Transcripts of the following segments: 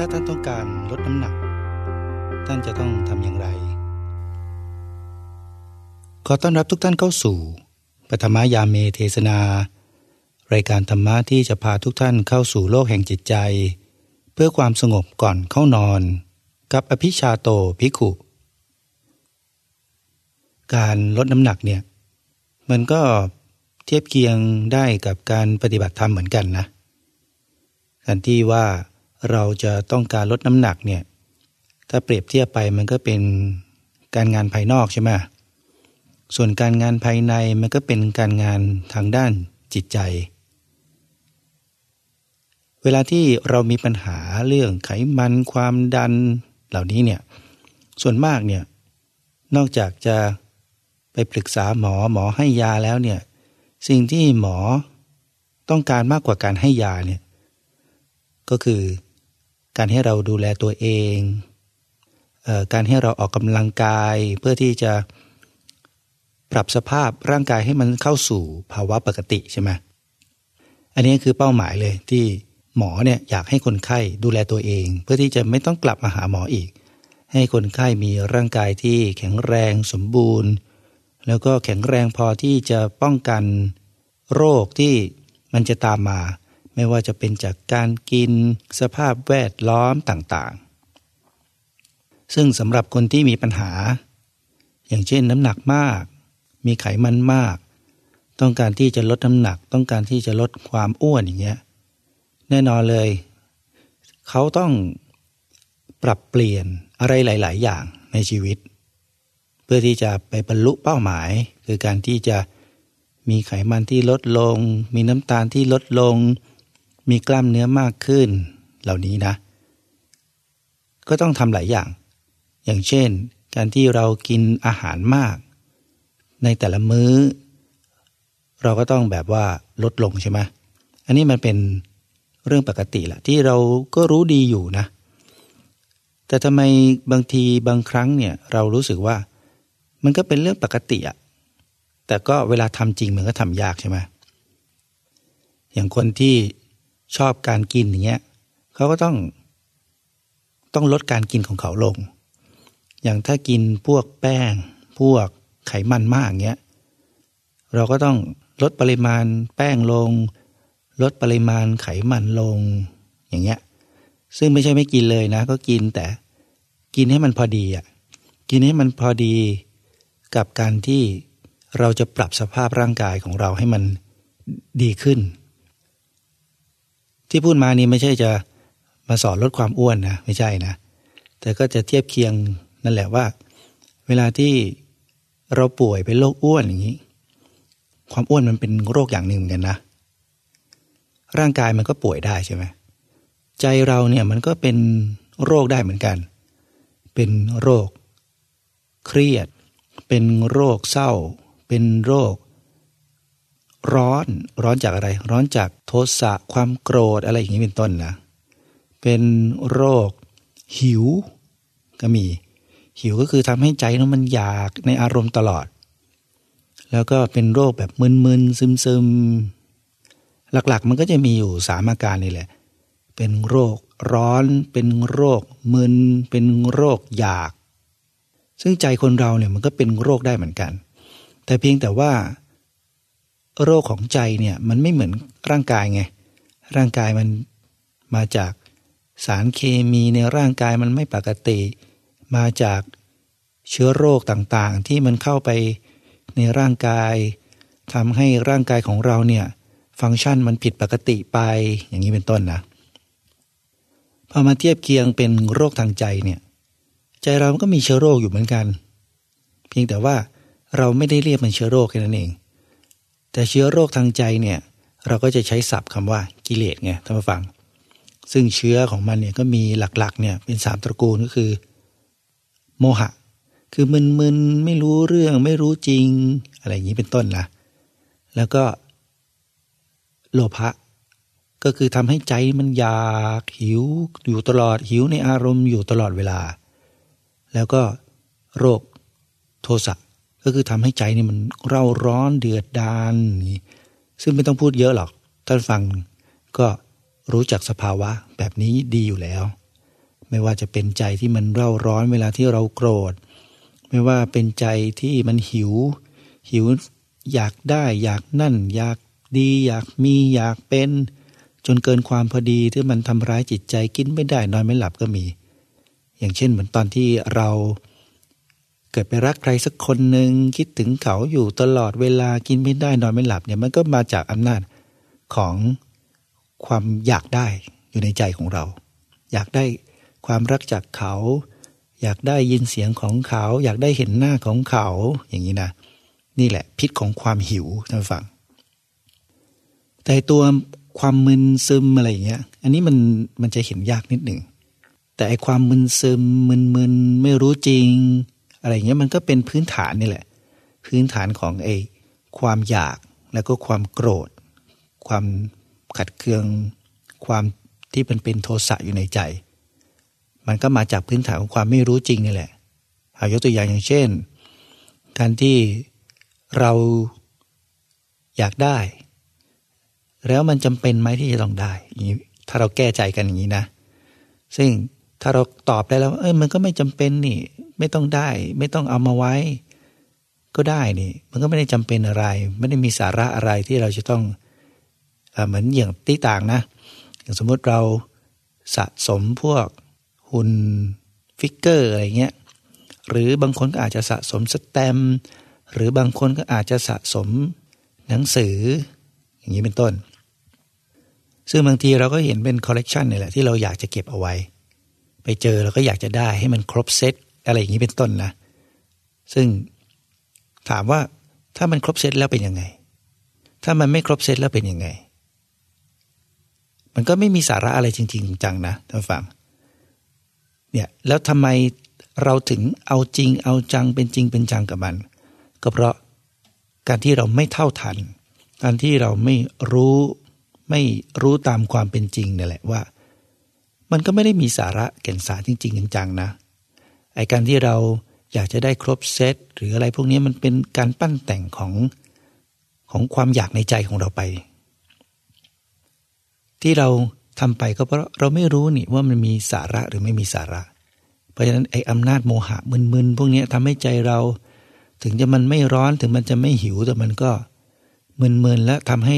ถ้าท่านต้องการลดน้ำหนัก ท่านจะต้องทำอย่างไร ขอต้อนรับทุกท่านเข้าสู่ปฐมยาเมเทศนา รายการธรรมะที่จะพาทุกท่านเข้าสู่โลกแห่งจิตใจ เพื่อความสงบก่อนเข้านอน กับอภิชาโตภิกขุ การลดน้ำหนักเนี่ยมันก็เทียบเคียงได้กับการปฏิบัติธรรมเหมือนกันนะการที่ว่า เราจะต้องการลดน้ำหนักเนี่ยถ้าเปรียบเทียบไปมันก็เป็นการงานภายนอกใช่ไหมส่วนการงานภายในมันก็เป็นการงานทางด้านจิตใจ เวลาที่เรามีปัญหาเรื่องไขมันความดันเหล่านี้เนี่ยส่วนมากเนี่ยนอกจากจะไปปรึกษาหมอหมอให้ยาแล้วเนี่ยสิ่งที่หมอต้องการมากกว่าการให้ยาเนี่ยก็คือ การให้เราดูแลตัวเองเออการให้เราออกกำลังกายเพื่อที่จะปรับสภาพร่างกายให้มันเข้าสู่ภาวะปกติใช่ไหมอันนี้คือเป้าหมายเลยที่หมอเนี่ยอยากให้คนไข้ดูแลตัวเอง เพื่อที่จะไม่ต้องกลับมาหาหมออีก ให้คนไข้มีร่างกายที่แข็งแรงสมบูรณ์ แล้วก็แข็งแรงพอที่จะป้องกันโรคที่มันจะตามมา ไม่ว่าจะเป็นจากการกินสภาพแวดล้อมต่างๆ ซึ่งสำหรับคนที่มีปัญหา อย่างเช่นน้ำหนักมาก มีไขมันมาก ต้องการที่จะลดน้ำหนัก ต้องการที่จะลดความอ้วนอย่างเงี้ยแน่นอนเลย เขาต้องปรับเปลี่ยนอะไรหลาย ๆ อย่างในชีวิต เพื่อที่จะไปบรรลุเป้าหมาย คือการที่จะมีไขมันที่ลดลง มีน้ำตาลที่ลดลง มีกล้ามเนื้อมากขึ้น เหล่านี้นะ ก็ต้องทำหลายอย่าง อย่างเช่น การที่เรากินอาหารมาก ในแต่ละมื้อ เราก็ต้องแบบว่าลดลงใช่ไหมอันนี้มันเป็นเรื่องปกติแหละที่เราก็รู้ดีอยู่นะ แต่ทำไมบางทีบางครั้งเนี่ยเรารู้สึกว่ามันก็เป็นเรื่องปกติอะแต่ก็เวลาทำจริงมันก็ทำยากใช่ไหมอย่างคนที่ ชอบการกินอย่างเงี้ยเขาก็ต้องต้องลดการกินของเขาลง อย่างถ้ากินพวกแป้ง พวกไขมันมากเงี้ยเราก็ต้องลดปริมาณแป้งลง ลดปริมาณไขมันลงอย่างเงี้ยซึ่งไม่ใช่ไม่กินเลยนะ ก็กินแต่กินให้มันพอดีอะกินให้มันพอดีกับการที่เราจะปรับสภาพร่างกายของเราให้มันดีขึ้น ที่พูดมานี้ไม่ใช่จะมาสอนลดความอ้วนนะไม่ใช่นะ แต่ก็จะเทียบเคียงนั่นแหละว่า เวลาที่เราป่วยเป็นโรคอ้วนอย่างนี้ ความอ้วนมันเป็นโรคอย่างหนึ่งเหมือนกันนะ ร่างกายมันก็ป่วยได้ใช่ไหมใจเราเนี่ยมันก็เป็นโรคได้เหมือนกัน เป็นโรค เครียด เป็นโรคเศร้า เป็นโรค ร้อนร้อนจากอะไร ร้อนจากโทสะความโกรธอะไรอย่างนี้เป็นต้นนะเป็นโรค หิว ก็มี หิวก็คือทำให้ใจนั้นมันอยากในอารมณ์ตลอด แล้วก็เป็นโรคแบบมึนๆซึมๆ หลักๆ มันก็จะมีอยู่สามอาการนี่แหละ เป็นโรคร้อน เป็นโรคมึน เป็นโรคอยาก ซึ่งใจคนเราเนี่ยมันก็เป็นโรคได้เหมือนกัน แต่เพียงแต่ว่า โรคของใจเนี่ยมันไม่เหมือนร่างกายไง ร่างกายมันมาจากสารเคมีในร่างกายมันไม่ปกติ มาจากเชื้อโรคต่างๆ ที่มันเข้าไปในร่างกายทำให้ร่างกายของเราเนี่ยฟังก์ชันมันผิดปกติไปอย่างนี้เป็นต้นนะพอมาเทียบเคียงเป็นโรคทางใจเนี่ยใจเราก็มีเชื้อโรคอยู่เหมือนกัน เพียงแต่ว่าเราไม่ได้เรียกมันเชื้อโรคแค่นั้นเอง แต่เชื้อโรคทางใจเนี่ยเราก็จะใช้ศัพท์คำว่ากิเลสไงท่านผู้ฟัง ซึ่งเชื้อของมันเนี่ยก็มีหลักๆเนี่ยเป็นสามตระกูลก็คือ โมหะ คือมึนๆไม่รู้เรื่องไม่รู้จริง อะไรอย่างนี้เป็นต้นนะแล้วก็โลภะก็คือทำให้ใจมันอยากหิวอยู่ตลอดหิวในอารมณ์อยู่ตลอดเวลา แล้วก็โรคโทสะ ก็คือทำให้ใจนี่มันเร่าร้อนเดือดดานซึ่งไม่ต้องพูดเยอะหรอก ท่านฟังก็รู้จักสภาวะแบบนี้ดีอยู่แล้ว ไม่ว่าจะเป็นใจที่มันเร่าร้อนเวลาที่เราโกรธ ไม่ว่าเป็นใจที่มันหิว หิวอยากได้อยากนั่น อยากดีอยากมีอยากเป็น จนเกินความพอดีที่มันทำร้ายจิตใจกินไม่ได้นอนไม่หลับก็มี อย่างเช่นเหมือนตอนที่เรา เกิดไปรักใครสักคนหนึ่งคิดถึงเขาอยู่ตลอดเวลากินไม่ได้นอนไม่หลับเนี่ยมันก็มาจากอำนาจของความอยากได้อยู่ในใจของเรา อยากได้ความรักจากเขา อยากได้ยินเสียงของเขา อยากได้เห็นหน้าของเขา อย่างนี้นะนี่แหละพิษของความหิวท่านฟัง แต่ตัวความมึนซึมอะไรอย่างเงี้ย อันนี้มันมันจะเห็นยากนิดหนึ่งแต่ไอความมึนซึมมึนมึนไม่รู้จริง อะไรเงี้ยมันก็เป็นพื้นฐานนี่แหละ พื้นฐานของไอ้ความอยากแล้วก็ความโกรธ ความขัดเคือง ความที่มันเป็นโทสะอยู่ในใจ มันก็มาจากพื้นฐานของความไม่รู้จริงนี่แหละเอายกตัวอย่างอย่างเช่น การที่เราอยากได้ แล้วมันจำเป็นไหมที่จะต้องได้ถ้าเราแก้ใจกันอย่างนี้นะ ซึ่งถ้าเราตอบได้แล้ว เอ้ยมันก็ไม่จำเป็นนี่ ไม่ต้องได้ ไม่ต้องเอามาไว้ ก็ได้นี่ มันก็ไม่ได้จำเป็นอะไร ไม่ได้มีสาระอะไรที่เราจะต้องเหมือนอย่างตีต่างนะ อย่างสมมติเราสะสมพวกหุ่นฟิกเกอร์อะไรเงี้ยหรือบางคนก็อาจจะสะสมสแตมหรือบางคนก็อาจจะสะสมหนังสือ อย่างนี้เป็นต้น ซึ่งบางทีเราก็เห็นเป็นคอลเลกชันนี่แหละที่เราอยากจะเก็บเอาไว้ ไปเจอเราก็อยากจะได้ให้มันครบเซต อะไรอย่างนี้เป็นต้นนะ ซึ่งถามว่าถ้ามันครบเซตแล้วเป็นยังไง ถ้ามันไม่ครบเซตแล้วเป็นยังไง มันก็ไม่มีสาระอะไรจริง ๆ จังนะท่านฟังเนี่ยแล้วทำไมเราถึงเอาจริงเอาจังเป็นจริงเป็นจังกับมัน ก็เพราะการที่เราไม่เท่าทัน การที่เราไม่รู้ไม่รู้ตามความเป็นจริงนี่แหละว่า มันก็ไม่ได้มีสาระแก่นสารจริงๆจังๆนะ ไอการที่เราอยากจะได้ครบเซตหรืออะไรพวกนี้มันเป็นการปั้นแต่งของของความอยากในใจของเราไป ที่เราทำไปก็เพราะเราไม่รู้นี่ว่ามันมีสาระหรือไม่มีสาระ เพราะฉะนั้นไอ้อำนาจโมหะมึนๆพวกนี้ทำให้ใจเรา ถึงจะมันไม่ร้อนถึงมันจะไม่หิวแต่มันก็มึนๆและทำให้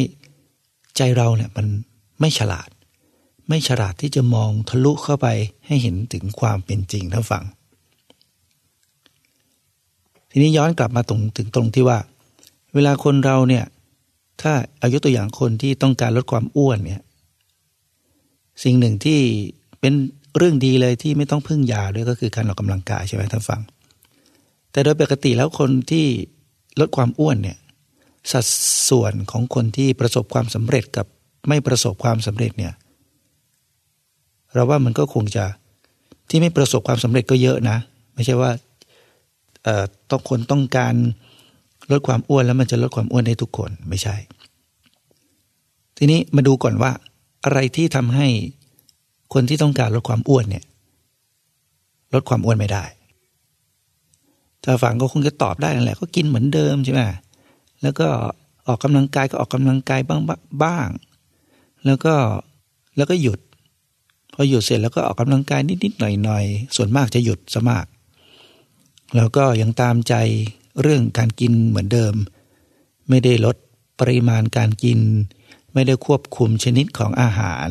ใจเราเนี่ยมันไม่ฉลาด ไม่ฉลาดที่จะมองทะลุเข้าไปให้เห็นถึงความเป็นจริงท่านฟัง ทีนี้ย้อนกลับมาตรงถึงตรงที่ว่า เวลาคนเราเนี่ย ถ้าอายุตัวอย่างคนที่ต้องการลดความอ้วนเนี่ย สิ่งหนึ่งที่เป็นเรื่องดีเลยที่ไม่ต้องพึ่งยาด้วยก็คือการออกกำลังกายใช่ไหมท่านฟัง แต่โดยปกติแล้วคนที่ลดความอ้วนเนี่ย สัดส่วนของคนที่ประสบความสำเร็จกับไม่ประสบความสำเร็จเนี่ย เราว่ามันก็คงจะที่ไม่ประสบความสำเร็จก็เยอะนะ ไม่ใช่ว่า ต้องคนต้องการลดความอ้วนแล้วมันจะลดความอ้วนได้ทุกคนไม่ใช่ ทีนี้มาดูก่อนว่าอะไรที่ทำให้คนที่ต้องการลดความอ้วนเนี่ยลดความอ้วนไม่ได้ถ้าฟังก็คงจะตอบได้นั่นแหละก็กินเหมือนเดิมใช่ไหมแล้วก็ออกกำลังกายก็ออกกำลังกายบ้างบ้าง แล้วก็แล้วก็หยุด พอหยุดเสร็จแล้วก็ออกกำลังกายนิดๆหน่อยๆส่วนมากจะหยุดซะมาก แล้วก็ยังตามใจเรื่องการกินเหมือนเดิม ไม่ได้ลดปริมาณการกิน ไม่ได้ควบคุมชนิดของอาหาร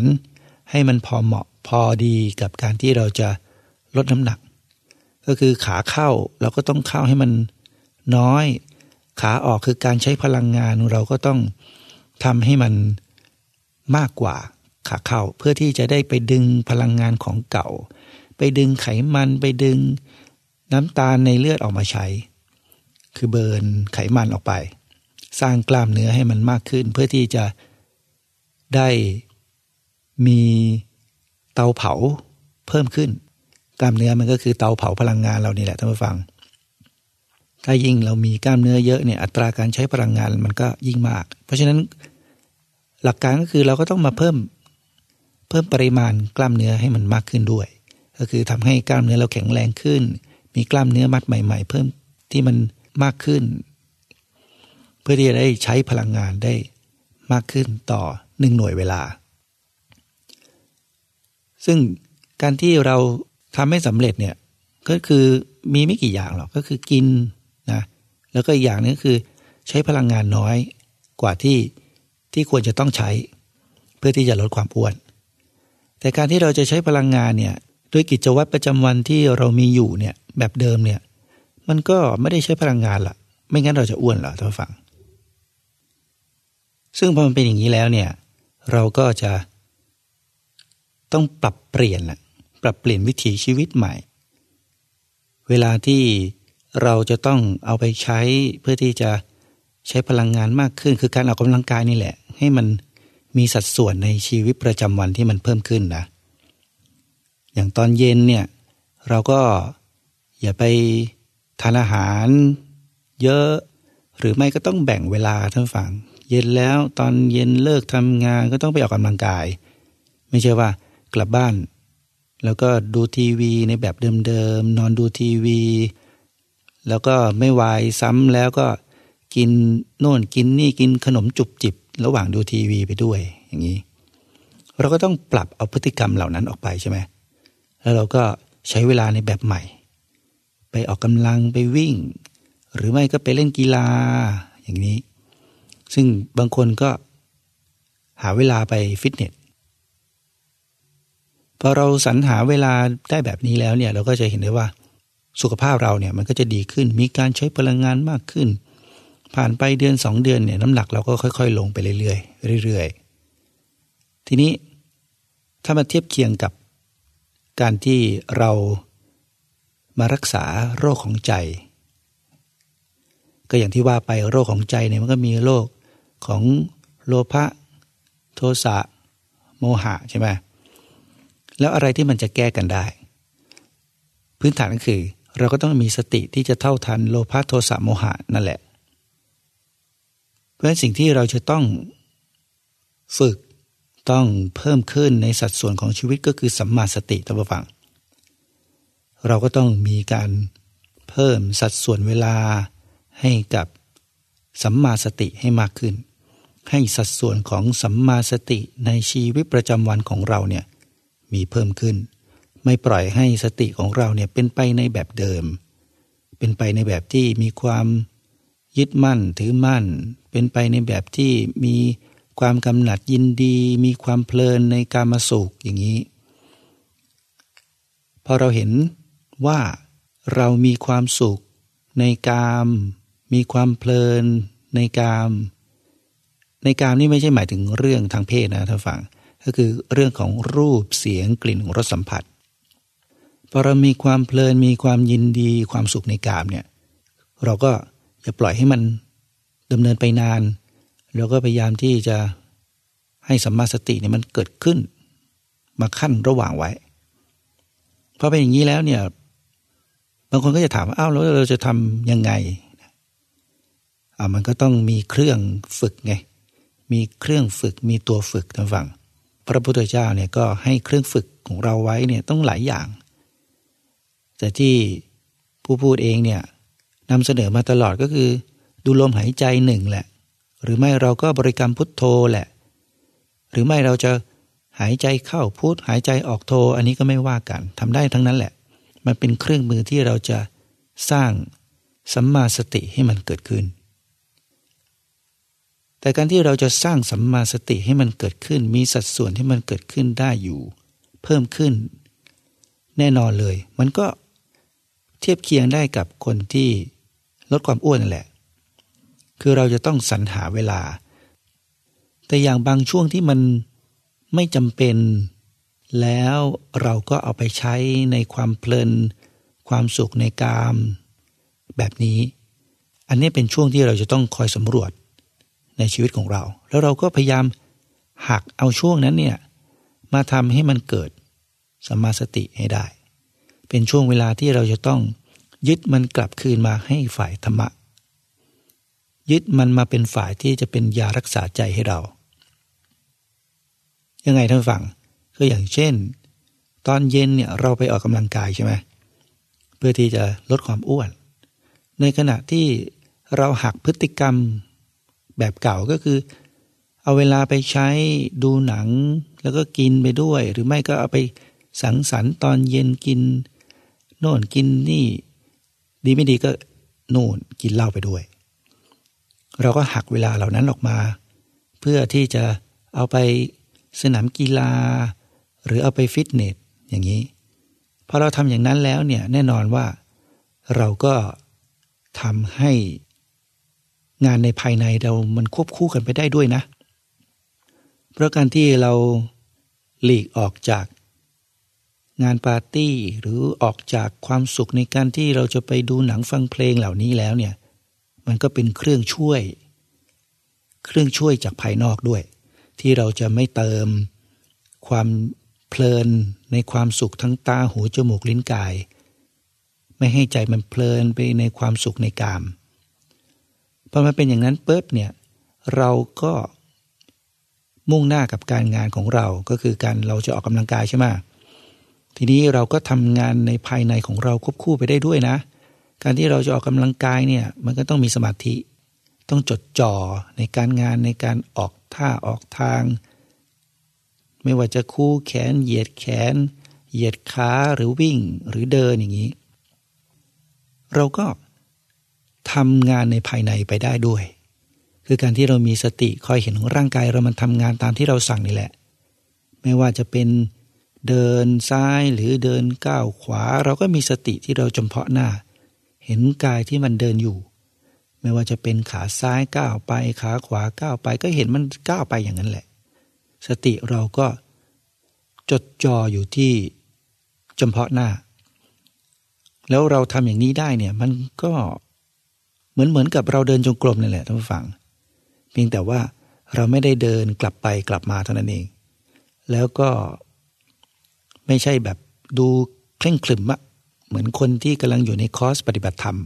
ให้มันพอเหมาะพอดีกับการที่เราจะลดน้ำหนัก ก็คือขาเข้าเราก็ต้องเข้าให้มันน้อย ขาออกคือการใช้พลังงานเราก็ต้องทำให้มันมากกว่าขาเข้าเพื่อที่จะได้ไปดึงพลังงานของเก่า ไปดึงไขมันไปดึง น้ำตาลในเลือดออกมาใช้ คือเบิร์นไขมันออกไป สร้างกล้ามเนื้อให้มันมากขึ้น เพื่อที่จะได้มีเตาเผาเพิ่มขึ้น กล้ามเนื้อมันก็คือเตาเผาพลังงานเรานี่แหละท่านผู้ฟัง ถ้ายิ่งเรามีกล้ามเนื้อเยอะเนี่ยอัตราการใช้พลังงานมันก็ยิ่งมาก เพราะฉะนั้นหลักการก็คือเราก็ต้องมาเพิ่มเพิ่มปริมาณกล้ามเนื้อให้มันมากขึ้นด้วย ก็คือทำให้กล้ามเนื้อเราแข็งแรงขึ้น มีกล้ามเนื้อมัดใหม่ ๆ เพิ่มที่มันมากขึ้น เพื่อที่จะได้ใช้พลังงานได้มากขึ้นต่อหนึ่งหน่วยเวลา ซึ่งการที่เราทำไม่สำเร็จเนี่ยก็คือมีไม่กี่อย่างหรอกก็คือกินนะแล้วก็อีกอย่างนึงก็คือใช้พลังงานน้อยกว่าที่ที่ควรจะต้องใช้ เพื่อที่จะลดความอ้วน แต่การที่เราจะใช้พลังงานเนี่ย ด้วยกิจวัตรประจำวันที่เรามีอยู่เนี่ยแบบเดิมเนี่ยมันก็ไม่ได้ใช้พลังงานละไม่งั้นเราจะอ้วนหรอท่านฟัง ซึ่งพอมันเป็นอย่างนี้แล้วเนี่ยเราก็จะต้องปรับเปลี่ยนละปรับเปลี่ยนวิถีชีวิตใหม่ เวลาที่เราจะต้องเอาไปใช้เพื่อที่จะใช้พลังงานมากขึ้น คือการออกกำลังกายนี่แหละ ให้มันมีสัดส่วนในชีวิตประจำวันที่มันเพิ่มขึ้นนะ อย่างตอนเย็นเนี่ยเราก็อย่าไปทานอาหารเยอะ หรือไม่ก็ต้องแบ่งเวลาท่านฟัง เย็นแล้วตอนเย็นเลิกทำงานก็ต้องไปออกกำลังกาย ไม่ใช่ว่ากลับบ้าน แล้วก็ดูทีวีในแบบเดิมๆนอนดูทีวี แล้วก็ไม่วายซ้ำแล้วก็กินโน่นกินนี่กินขนมจุบจิบ ระหว่างดูทีวีไปด้วยอย่างนี้ เราก็ต้องปรับเอาพฤติกรรมเหล่านั้นออกไปใช่ไหม แล้วเราก็ใช้เวลาในแบบใหม่ ไปออกกำลังไปวิ่ง หรือไม่ก็ไปเล่นกีฬาอย่างนี้ ซึ่งบางคนก็หาเวลาไปฟิตเนสพอเราสรรหาเวลาได้แบบนี้แล้วเนี่ยเราก็จะเห็นได้ว่าสุขภาพเราเนี่ยมันก็จะดีขึ้น มีการใช้พลังงานมากขึ้น ผ่านไปเดือนสองเดือนเนี่ยน้ำหนักเราก็ค่อยๆ ลงไปเรื่อยๆเรื่อยๆ ทีนี้ถ้ามาเทียบเคียงกับ การที่เรามารักษาโรคของใจ ก็อย่างที่ว่าไปโรคของใจเนี่ยมันก็มีโรคของโลภะโทสะโมหะใช่ไหมแล้วอะไรที่มันจะแก้กันได้ พื้นฐานก็คือเราก็ต้องมีสติที่จะเท่าทันโลภะโทสะโมหะนั่นแหละ เพราะฉะนั้นสิ่งที่เราจะต้องฝึก ต้องเพิ่มขึ้นในสัดส่วนของชีวิตก็คือสัมมาสติท่านผู้ฟัง เราก็ต้องมีการเพิ่มสัดส่วนเวลาให้กับสัมมาสติให้มากขึ้น ให้สัดส่วนของสัมมาสติในชีวิตประจำวันของเราเนี่ยมีเพิ่มขึ้น ไม่ปล่อยให้สติของเราเนี่ยเป็นไปในแบบเดิม เป็นไปในแบบที่มีความยึดมั่นถือมั่น เป็นไปในแบบที่มี ความกำหนัดยินดี มีความเพลินในการมาสุขอย่างนี้ พอเราเห็นว่าเรามีความสุขในกาม มีความเพลินในกาม ในกามนี่ไม่ใช่หมายถึงเรื่องทางเพศนะท่านฟังก็คือเรื่องของรูปเสียงกลิ่นรสสัมผัสพอเรามีความเพลินมีความยินดีความสุขในกามเนี่ยเราก็อย่าปล่อยให้มันดำเนินไปนาน เราก็พยายามที่จะให้สัมมาสติเนี่ยมันเกิดขึ้น มาขั้นระหว่างไว้พอเป็นอย่างนี้แล้วเนี่ย บางคนก็จะถามว่าอ้าวแล้วเราจะทำยังไงอ่ามันก็ต้องมีเครื่องฝึกไงมีเครื่องฝึกมีตัวฝึกทางฝั่ง พระพุทธเจ้าเนี่ยก็ให้เครื่องฝึกของเราไว้เนี่ยต้องหลายอย่าง แต่ที่ผู้พูดเองเนี่ยนำเสนอมาตลอดก็คือ ดูลมหายใจหนึ่งแหละ หรือไม่เราก็บริกรรมพุทโธแหละ หรือไม่เราจะหายใจเข้าพุทหายใจออกโธอันนี้ก็ไม่ว่ากันทำได้ทั้งนั้นแหละ มันเป็นเครื่องมือที่เราจะสร้างสัมมาสติให้มันเกิดขึ้น แต่การที่เราจะสร้างสัมมาสติให้มันเกิดขึ้น มีสัดส่วนที่มันเกิดขึ้นได้อยู่ เพิ่มขึ้น แน่นอนเลย มันก็เทียบเคียงได้กับคนที่ลดความอ้วนนั่นแหละ คือเราจะต้องสรรหาเวลา แต่อย่างบางช่วงที่มันไม่จำเป็น แล้วเราก็เอาไปใช้ในความเพลิน ความสุขในกาม แบบนี้ อันนี้เป็นช่วงที่เราจะต้องคอยสำรวจในชีวิตของเรา แล้วเราก็พยายามหักเอาช่วงนั้นเนี่ยมาทำให้มันเกิดสมาสติให้ได้ เป็นช่วงเวลาที่เราจะต้องยึดมันกลับคืนมาให้ฝ่ายธรรมะ ยึดมันมาเป็นฝ่ายที่จะเป็นยารักษาใจให้เรา ยังไงท่านฟังก็อย่างเช่น ตอนเย็นเนี่ยเราไปออกกำลังกายใช่ไหมเพื่อที่จะลดความอ้วน ในขณะที่เราหักพฤติกรรมแบบเก่าก็คือ เอาเวลาไปใช้ดูหนังแล้วก็กินไปด้วย หรือไม่ก็เอาไปสังสรรค์ตอนเย็นกิน โน่นกินนี่ ดีไม่ดีก็โน่นกินเหล้าไปด้วย เราก็หักเวลาเหล่านั้นออกมา เพื่อที่จะเอาไปสนามกีฬา หรือเอาไปฟิตเนสอย่างนี้พอเราทำอย่างนั้นแล้วเนี่ยแน่นอนว่าเราก็ทำให้งานในภายในเรามันควบคู่กันไปได้ด้วยนะ เพราะการที่เราหลีกออกจากงานปาร์ตี้หรือออกจากความสุขในการที่เราจะไปดูหนังฟังเพลงเหล่านี้แล้วเนี่ย มันก็เป็นเครื่องช่วย เครื่องช่วยจากภายนอกด้วย ที่เราจะไม่เติมความเพลินในความสุขทั้งตาหูจมูกลิ้นกาย ไม่ให้ใจมันเพลินไปในความสุขในกามพอมันเป็นอย่างนั้นปุ๊บเนี่ยเราก็มุ่งหน้ากับการงานของเราก็คือการเราจะออกกำลังกายใช่ไหมทีนี้เราก็ทำงานในภายในของเราควบคู่ไปได้ด้วยนะ การที่เราจะออกกำลังกายเนี่ยมันก็ต้องมีสมาธิ ต้องจดจ่อในการงานในการออกท่าออกทาง ไม่ว่าจะคู่แขน เหยียดแขน เหยียดขาหรือวิ่งหรือเดินอย่างนี้ เราก็ทำงานในภายในไปได้ด้วย คือการที่เรามีสติคอยเห็นของร่างกายเรามันทำงานตามที่เราสั่งนี่แหละ ไม่ว่าจะเป็นเดินซ้ายหรือเดินก้าวขวา เราก็มีสติที่เราจำเพาะหน้า เห็นกายที่มันเดินอยู่ ไม่ว่าจะเป็นขาซ้ายก้าวไปขาขวาก้าวไปก็เห็นมันก้าวไปอย่างนั้นแหละ สติเราก็จดจ่ออยู่ที่จำเพาะหน้า แล้วเราทำอย่างนี้ได้เนี่ยมันก็เหมือนเหมือนกับเราเดินจงกรมนี่แหละท่านผู้ฟัง เพียงแต่ว่าเราไม่ได้เดินกลับไปกลับมาเท่านั้นเอง แล้วก็ไม่ใช่แบบดูเคร่งขรึมอะ เหมือนคนที่กำลังอยู่ในคอร์สปฏิบัติธรรม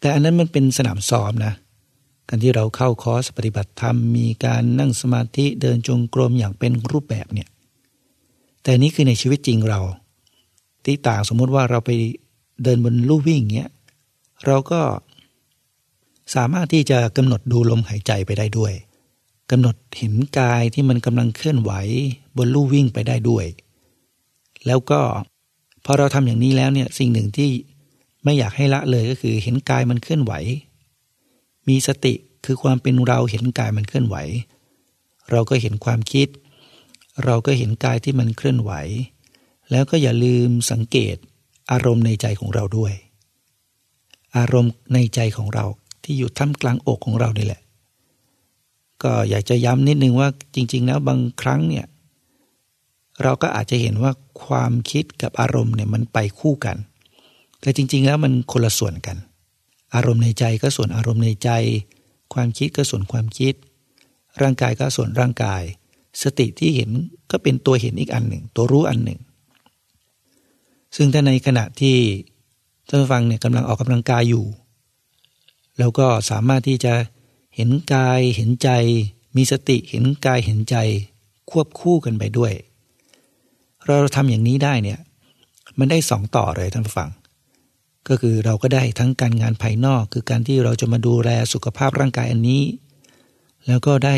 แต่อันนั้นมันเป็นสนามซ้อมนะการที่เราเข้าคอร์สปฏิบัติธรรมมีการนั่งสมาธิเดินจงกรมอย่างเป็นรูปแบบเนี่ยแต่นี้คือในชีวิตจริงเรา ที่ต่างสมมติว่าเราไปเดินบนลู่วิ่งเงี้ยเราก็สามารถที่จะกำหนดดูลมหายใจไปได้ด้วยกำหนดเห็นกายที่มันกำลังเคลื่อนไหวบนลู่วิ่งไปได้ด้วย แล้วก็ พอเราทำอย่างนี้แล้วเนี่ยสิ่งหนึ่งที่ไม่อยากให้ละเลยก็คือเห็นกายมันเคลื่อนไหว มีสติคือความเป็นเราเห็นกายมันเคลื่อนไหว เราก็เห็นความคิด เราก็เห็นกายที่มันเคลื่อนไหว แล้วก็อย่าลืมสังเกตอารมณ์ในใจของเราด้วย อารมณ์ในใจของเราที่อยู่ท่ามกลางอกของเรานี่แหละ ก็อยากจะย้ำนิดนึงว่าจริง ๆ แล้วบางครั้งเนี่ย เราก็อาจจะเห็นว่าความคิดกับอารมณ์เนี่ยมันไปคู่กัน แต่จริง ๆ แล้วมันคนละส่วนกัน อารมณ์ในใจก็ส่วนอารมณ์ในใจ ความคิดก็ส่วนความคิด ร่างกายก็ส่วนร่างกาย สติที่เห็นก็เป็นตัวเห็นอีกอันหนึ่ง ตัวรู้อันหนึ่ง ซึ่งถ้าในขณะที่ท่านฟังเนี่ยกำลังออกกำลังกายอยู่ แล้วก็สามารถที่จะเห็นกายเห็นใจ มีสติเห็นกายเห็นใจ ควบคู่กันไปด้วย เราทำอย่างนี้ได้เนี่ยมันได้สองต่อเลยท่านผู้ฟัง ก็คือเราก็ได้ทั้งการงานภายนอก คือการที่เราจะมาดูแลสุขภาพร่างกายอันนี้ แล้วก็ได้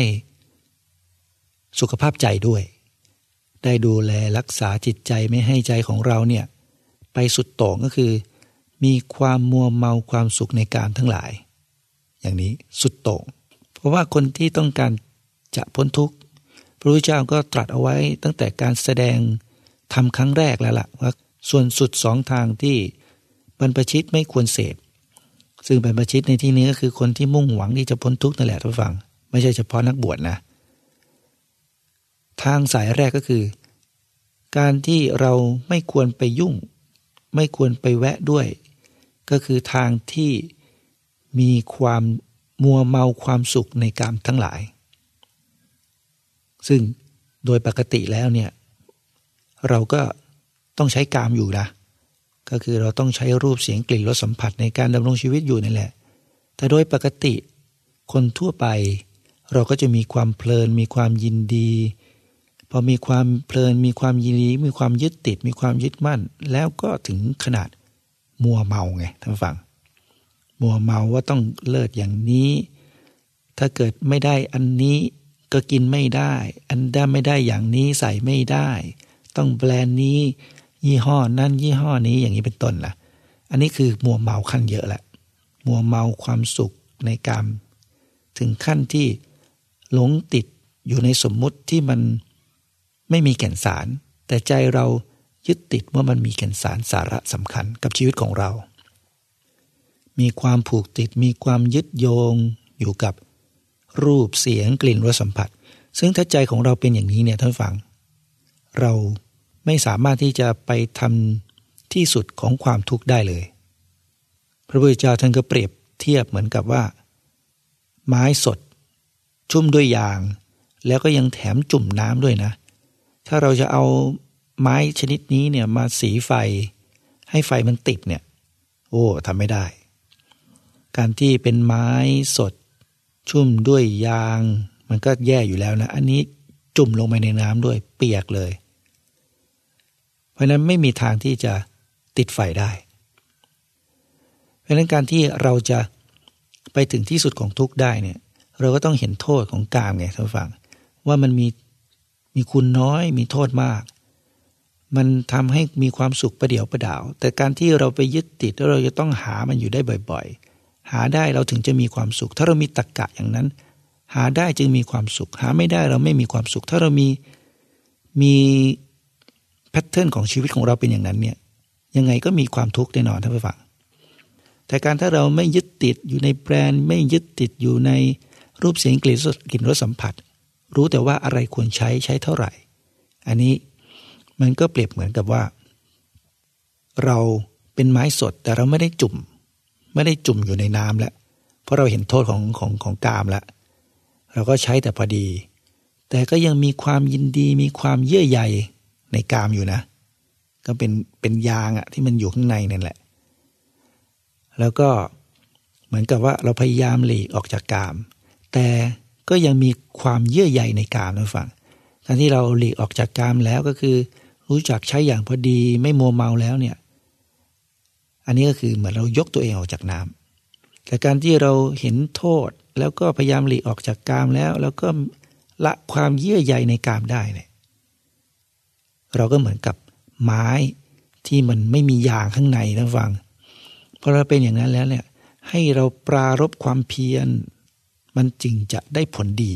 สุขภาพใจด้วย ได้ดูแลรักษาจิตใจไม่ให้ใจของเราเนี่ยไปสุดโต่งก็คือ มีความมัวเมาความสุขในการทั้งหลาย อย่างนี้สุดโต่ง เพราะว่าคนที่ต้องการจะพ้นทุกข์พระพุทธเจ้าก็ตรัสเอาไว้ตั้งแต่การแสดง ทำครั้งแรกแล้วล่ะว่าส่วนสุดสองทางที่บรรพชิตไม่ควรเสพ ซึ่งบรรพชิตในที่นี้ก็คือคนที่มุ่งหวังที่จะพ้นทุกข์นั่นแหละทุกฝังไม่ใช่เฉพาะนักบวชนะ ทางสายแรกก็คือ การที่เราไม่ควรไปยุ่ง ไม่ควรไปแวะด้วย ก็คือทางที่มีความมัวเมาความสุขในกามทั้งหลาย ซึ่งโดยปกติแล้วเนี่ย เราก็ต้องใช้กามอยู่นะก็คือเราต้องใช้รูปเสียงกลิ่นรสสัมผัสในการดำรงชีวิตอยู่นั่นแหละ แต่โดยปกติคนทั่วไป เราก็จะมีความเพลิน มีความยินดี พอมีความเพลิน มีความยินดี มีความยึดติด มีความยึดมั่น แล้วก็ถึงขนาดมัวเมาไงท่านฟัง มัวเมาว่าต้องเลิศอย่างนี้ ถ้าเกิดไม่ได้อันนี้ก็กินไม่ได้ อันได้ไม่ได้อย่างนี้ใส่ไม่ได้ ต้องแบรนด์นี้ ยี่ห้อนั่นยี่ห้อนี้อย่างนี้เป็นต้นล่ะ อันนี้คือมัวเมาขั้นเยอะแหละมัวเมาความสุขในการถึงขั้นที่หลงติดอยู่ในสมมุติที่มันไม่มีแก่นสาร แต่ใจเรายึดติดว่ามันมีแก่นสารสาระสำคัญกับชีวิตของเรา มีความผูกติดมีความยึดโยงอยู่กับรูปเสียงกลิ่นรสสัมผัส ซึ่งถ้าใจของเราเป็นอย่างนี้เนี่ยท่านฟัง เรา ไม่สามารถที่จะไปทำที่สุดของความทุกข์ได้เลย พระพุทธเจ้าท่านก็เปรียบเทียบเหมือนกับว่า ไม้สด ชุ่มด้วยยาง แล้วก็ยังแถมจุ่มน้ำด้วยนะ ถ้าเราจะเอาไม้ชนิดนี้เนี่ยมาสีไฟ ให้ไฟมันติดเนี่ย โอ้ทำไม่ได้ การที่เป็นไม้สด ชุ่มด้วยยาง มันก็แย่อยู่แล้วนะ อันนี้จุ่มลงไปในน้ำด้วยเปียกเลย เพราะนั้นไม่มีทางที่จะติดไฟได้ เพราะนั้นการที่เราจะไปถึงที่สุดของทุกข์ได้เนี่ยเราก็ต้องเห็นโทษของกามไงท่านฟังว่ามันมีมีคุณน้อยมีโทษมาก มันทำให้มีความสุขประเดี๋ยวประดาว แต่การที่เราไปยึดติดแล้วเราจะต้องหามันอยู่ได้บ่อยๆ หาได้เราถึงจะมีความสุข ถ้าเรามีตรกกะอย่างนั้น หาได้จึงมีความสุข หาไม่ได้เราไม่มีความสุข ถ้าเรามีมี พทเทิร์นของชีวิตของเราเป็นอย่างนั้นเนี่ยยังไงก็มีความทุกข์แน่นอนท่านผู้ฟัง แต่การถ้าเราไม่ยึดติดอยู่ในแบรนด์ ไม่ยึดติดอยู่ในรูปเสียงกลิ่นรสกลิ่นรสสัมผัส รู้แต่ว่าอะไรควรใช้ใช้เท่าไหร่ อันนี้มันก็เปรียบเหมือนกับว่า เราเป็นไม้สดแต่เราไม่ได้จุ่ม ไม่ได้จุ่มอยู่ในน้ำแล้ว เพราะเราเห็นโทษของของของกามแล้ว เราก็ใช้แต่พอดี แต่ก็ยังมีความยินดีมีความเยื่อใย ในกามอยู่นะ ก็เป็นเป็นยางอะที่มันอยู่ข้างในนั่นแหละ แล้วก็เหมือนกับว่าเราพยายามหลีกออกจากกาม แต่ก็ยังมีความเยื่อใยในกามนะฟังการที่เราหลีกออกจากกามแล้วก็คือ รู้จักใช้อย่างพอดีไม่มัวเมาแล้วเนี่ย อันนี้ก็คือเหมือนเรายกตัวเองออกจากน้ำแต่การที่เราเห็นโทษแล้วก็พยายามหลีกออกจากกามแล้ว แล้วก็ละความเยื่อใยในกามได้เนี่ย เราก็เหมือนกับไม้ที่มันไม่มียางข้างในนะฟังพอเราเป็นอย่างนั้นแล้วเนี่ยให้เราปรารบความเพียร มันจึงจะได้ผลดี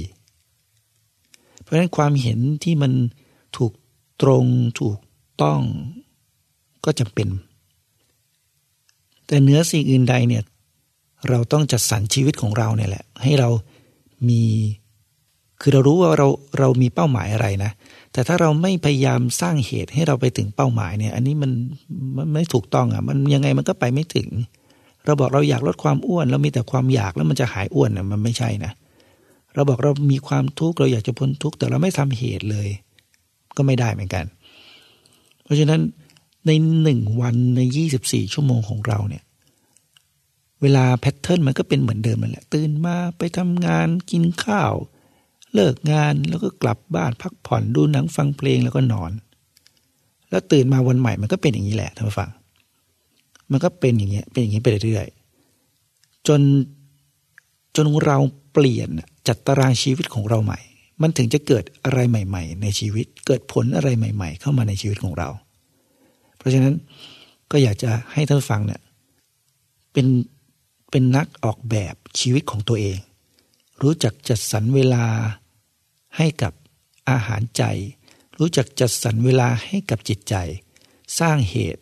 เพราะฉะนั้นความเห็นที่มันถูกตรงถูกต้องก็จำเป็น แต่เนื้อสิ่งอื่นใดเนี่ยเราต้องจัดสรรชีวิตของเราเนี่ยแหละ ให้เรามี คือเรารู้ว่าเราเรามีเป้าหมายอะไรนะ แต่ถ้าเราไม่พยายามสร้างเหตุให้เราไปถึงเป้าหมายเนี่ย อันนี้มันมันไม่ถูกต้องอะ มันยังไงมันก็ไปไม่ถึง เราบอกเราอยากลดความอ้วน เรามีแต่ความอยากแล้วมันจะหายอ้วนอะมันไม่ใช่นะเราบอกเรามีความทุกข์เราอยากจะพ้นทุกข์แต่เราไม่ทำเหตุเลย ก็ไม่ได้เหมือนกัน เพราะฉะนั้นในหนึ่งวันในยี่สิบสี่ชั่วโมงของเราเนี่ย เวลาแพทเทิร์นมันก็เป็นเหมือนเดิมมันแหละ ตื่นมาไปทำงานกินข้าว เลิกงานแล้วก็กลับบ้านพักผ่อนดูหนังฟังเพลงแล้วก็นอน แล้วตื่นมาวันใหม่มันก็เป็นอย่างนี้แหละท่านผู้ฟัง มันก็เป็นอย่างเงี้ยเป็นอย่างนี้ไปเรื่อยๆจนจนเราเปลี่ยนจัดตารางชีวิตของเราใหม่ มันถึงจะเกิดอะไรใหม่ ๆ ในชีวิตเกิดผลอะไรใหม่ ๆ เข้ามาในชีวิตของเรา เพราะฉะนั้นก็อยากจะให้ท่านฟังเนี่ยเป็นเป็นนักออกแบบชีวิตของตัวเอง รู้จักจัดสรรเวลา ให้กับอาหารใจ รู้จักจัดสรรเวลาให้กับจิตใจ สร้างเหตุ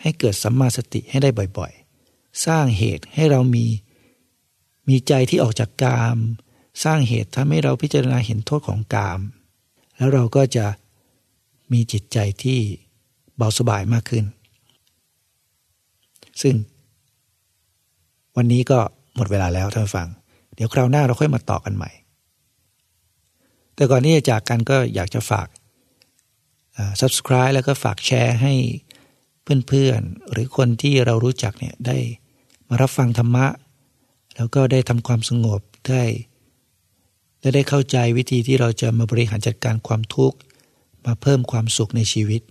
ให้เกิดสัมมาสติให้ได้บ่อยๆ สร้างเหตุให้เรามี มีใจที่ออกจากกาม สร้างเหตุทำให้เราพิจารณาเห็นโทษของกาม แล้วเราก็จะมีจิตใจที่เบาสบายมากขึ้น ซึ่ง วันนี้ก็หมดเวลาแล้วท่านฟัง เดี๋ยวคราวหน้าเราค่อยมาต่อกันใหม่ แต่ก่อนที่จะจากกันก็อยากจะฝาก subscribe แล้วก็ฝากแชร์ให้เพื่อนๆ หรือคนที่เรารู้จักเนี่ยได้มารับฟังธรรมะ แล้วก็ได้ทำความสงบได้และได้เข้าใจวิธีที่เราจะมาบริหารจัดการความทุกข์ มาเพิ่มความสุขในชีวิต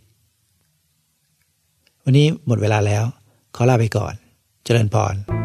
วันนี้หมดเวลาแล้ว ขอลาไปก่อน เจริญพร